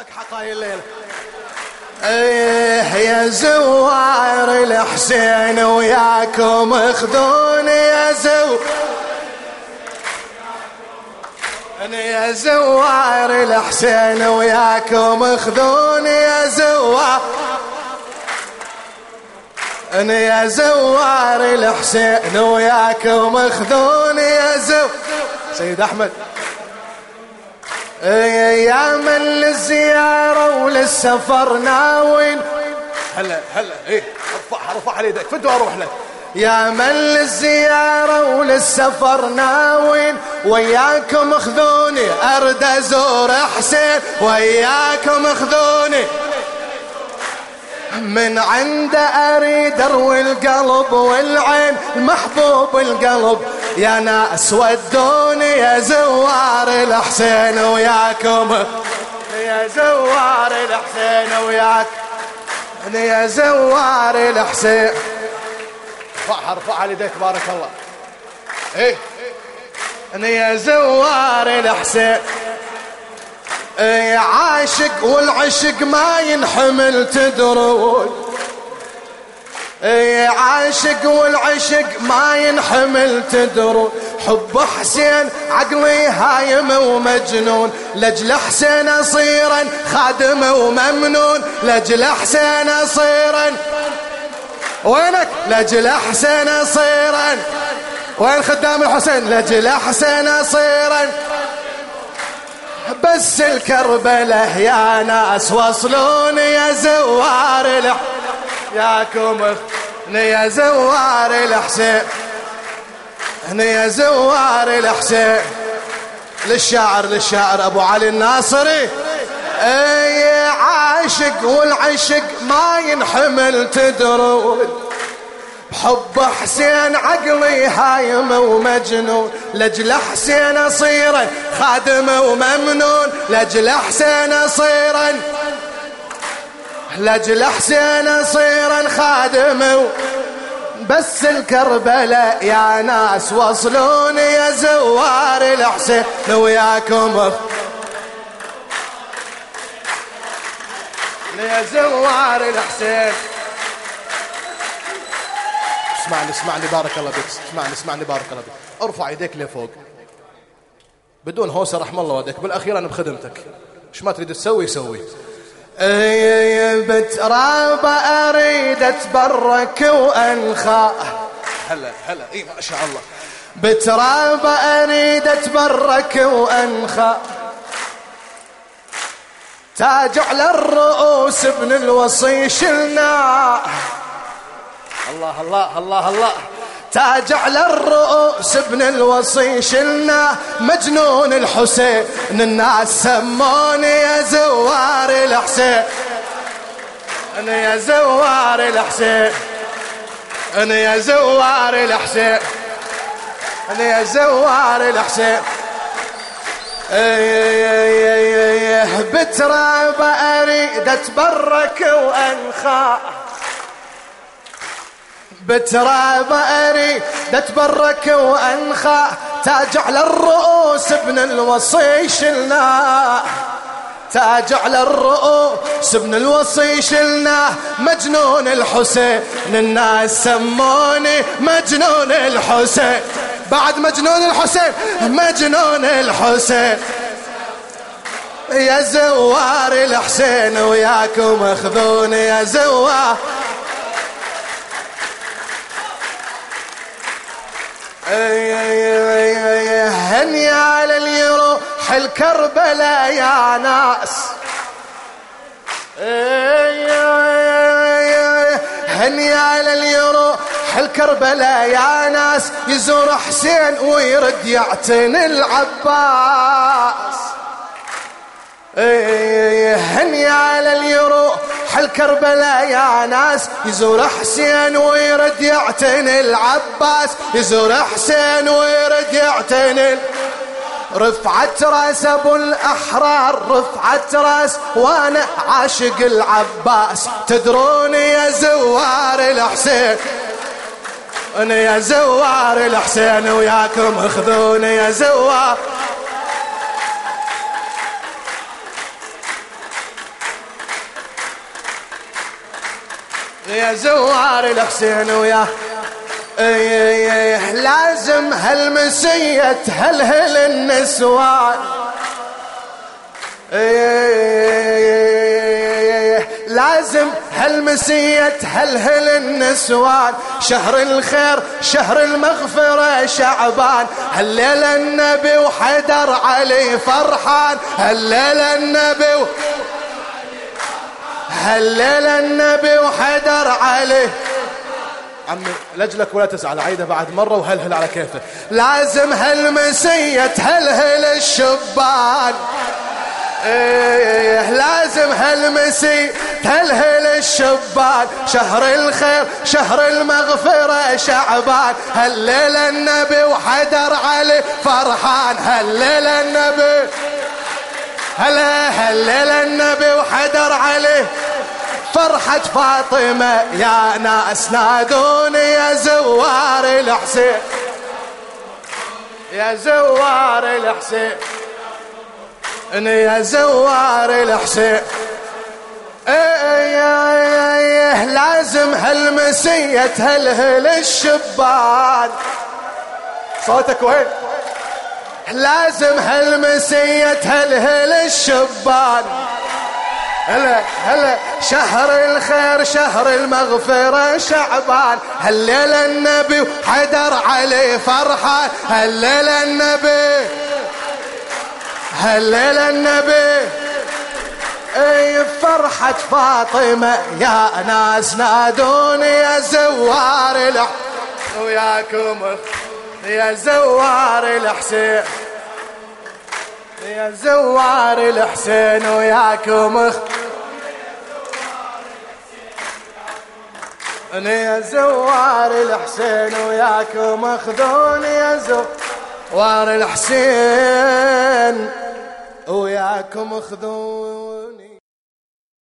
لك حقاي الليل. إيه يا زوار الحسين وياكم خذوني يا زو أنا يا زوار الحسين وياكم خذوني يا زوار. أنا يا زوار الحسين وياكم خذوني يا زو سيد أحمد. يا من للزيارة وللسفر ناوين. هلا هلا إيه ارفعها ارفعها ليدك فدو أروح لك؟ يا من للزيارة وللسفر ناوين. وياكم خذوني أرد أزور حسين. وياكم خذوني من عنده أريد أروي القلب والعين المحبوب القلب. يا ناس ودوني يا زوار الحسين وياكم. يا زوار الحسين وياك. يا زوار الحسين. ارفعها ارفعها ليدك بارك الله. إيه. يا زوار الحسين. عاشق والعشق ما ينحمل تدرون. عاشق والعشق ما ينحمل تدرون. حب حسين عقلي هايم ومجنون. لجل حسين اصيرا خادم وممنون. لجل حسين اصيرا وينك؟ لجل حسين اصيرا. وين خدام الحسين؟ لجل حسين اصيرا. بس الكربلة يا ناس وصلوني يا زوار الح ياكم يا زوار الحسين يا زوار الحسين. للشاعر للشاعر أبو علي الناصري. أي عاشق والعشق ما ينحمل تدرون. بحب حسين عقلي هايم ومجنون لجل حسين اصيرا خادم وممنون لجل حسين اصيرا لجل حسين اصيرا خادم بس الكربلاء يا ناس وصلوني يا زوار الحسين وياكم يا زوار الحسين. اسمعني اسمعني بارك الله بك اسمعني اسمعني بارك الله بك ارفع يديك لفوق. بدون هوسة رحم الله والديك. بالأخير أنا بخدمتك. إيش ما تريد تسوي سوي. أي بتراب اريد اتبرك وانخاء هلا هلا. إي ما شاء الله. بتراب اريد اتبرك وانخاء تاج على الرؤوس ابن الوصي شلنا. الله الله الله الله. تاج على الرؤوس ابن الوصي شلنا مجنون الحسين الناس سموني يا زوار الحسين. أنا يا زوار الحسين أنا يا زوار الحسين. أنا يا زوار الحسين. بتراب اريد اتبرك وأنخاء. بتراب اريد اتبرك وانخاء تاج على الرؤوس ابن الوصي شلناه تاج على الرؤوس ابن الوصي شلناه مجنون الحسين الناس سموني مجنون الحسين. بعد مجنون الحسين مجنون الحسين. يا زوار الحسين وياكم خذوني يا زوار. هني على اليروح الكربلاء يا ناس هني على اليروح الكربلاء يا ناس يزور حسين ويرد يعتني العباس. هني على اليروح الكربلاء يا ناس يزور حسين ويرد يعتني العباس يزور حسين ويرد يعتني رفعت راس أبو الأحرار رفعت راس وأنا عاشق العباس. تدروني يا زوار الحسين أنا يا زوار الحسين وياكم خذوني يا زوار. يا زوار الحسين ويا. إيه لازم هالمسية تهلهل النسوان. إيه لازم هالمسية تهلهل النسوان. شهر الخير شهر المغفرة شعبان. هالليلة النبي وحدر علي فرحان. هالليلة النبي و... هالليلة النبي وحدر عليه عمي لجلك ولا تزعل عيده بعد مرة وهلهل على كيفه لازم هالمسية تهلهل الشبان. إيه لازم هالمسي تهلهل الشبان. شهر الخير شهر المغفرة شعبان. هالليلة النبي وحدر علي فرحان. هالليلة النبي. هلا هالليلة النبي وحدر عليه فرحة فاطمة يا ناس نادوني يا زوار الحسين. يا زوار الحسين. يا زوار الحسين. إيه إيه إيه لازم هالمسية تهلهل الشبان. صوتك وين؟ لازم هالمسية تهلهل الشبان. هلا هلا شهر الخير شهر المغفرة شعبان هالليلة النبي حدر عليه فرحة هالليلة النبي هالليلة النبي. أي فرحة فاطمة يا ناس نادوني يا زوار الح وياكم يا زوار الحسين يا زوار الحسين وياكم. أنا يا زوار الحسين وياكم اخذوني يا زوار الحسين وياكم اخذوني